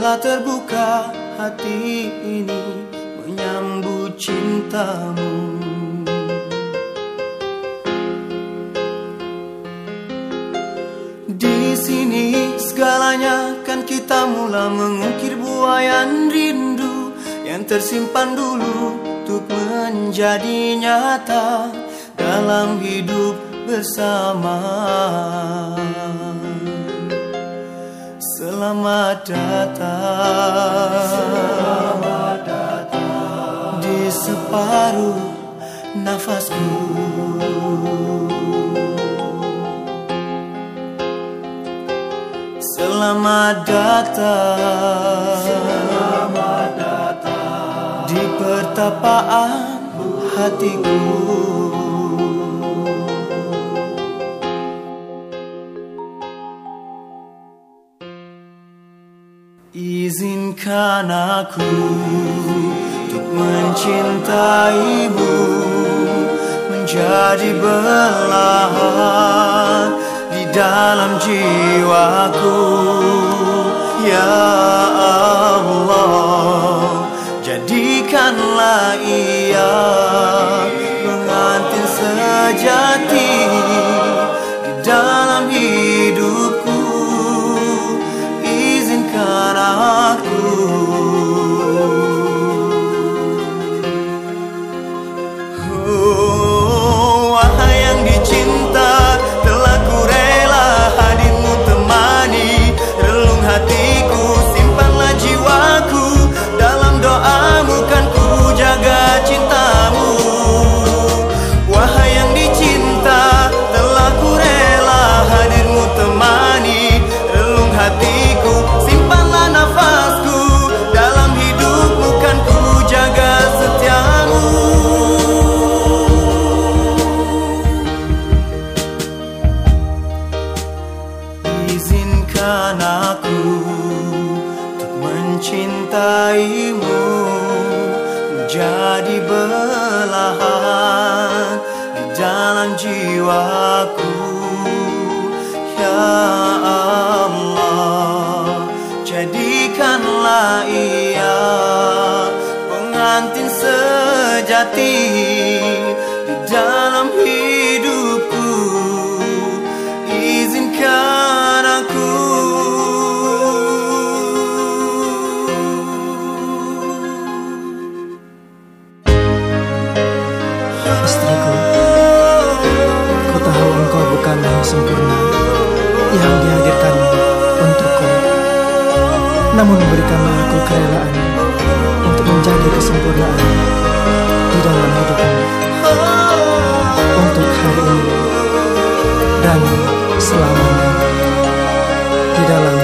Telah terbuka hati ini Menyambut cintamu. Di sini segalanya kan kita mula mengukir buayan rindu Yang tersimpan dulu untuk menjadi nyata Dalam hidup bersama Selamat datang. Selamat datang Di separuh nafasku. Selamat datang Selamat datang. Di pertapaan hatiku Izinkan aku untuk mencintaimu Menjadi belahan di dalam jiwaku. Ya Menjadi belahan di dalam jiwaku. Ya Allah Jadikanlah ia pengantin sejati namun memberikan aku kerelaan untuk menjadi kesempurnaan di dalam hidupmu. Untuk hari ini dan selamanya. Di dalam